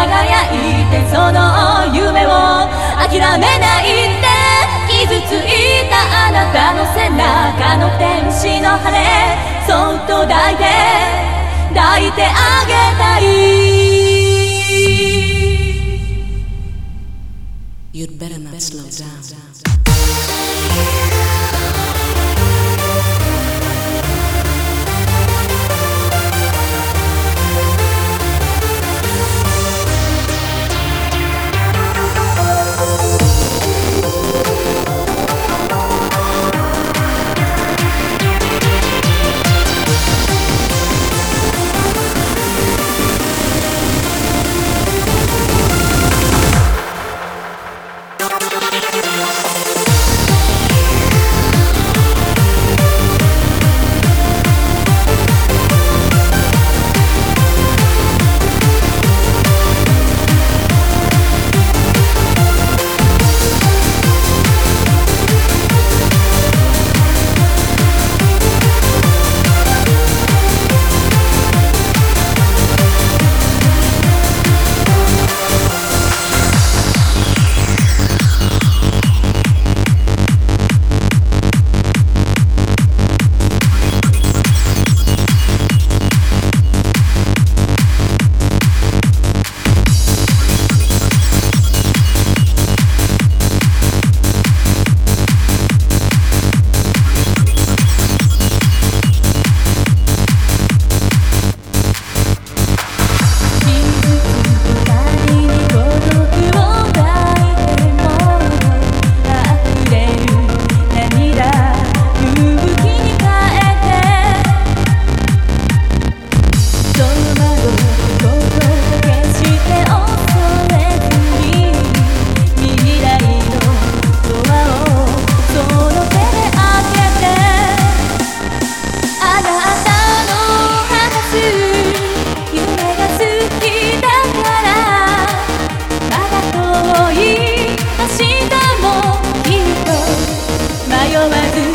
輝いてその夢を諦めないって傷ついたあなたの背中の天使の羽そっと抱いて抱いてあげて有外遇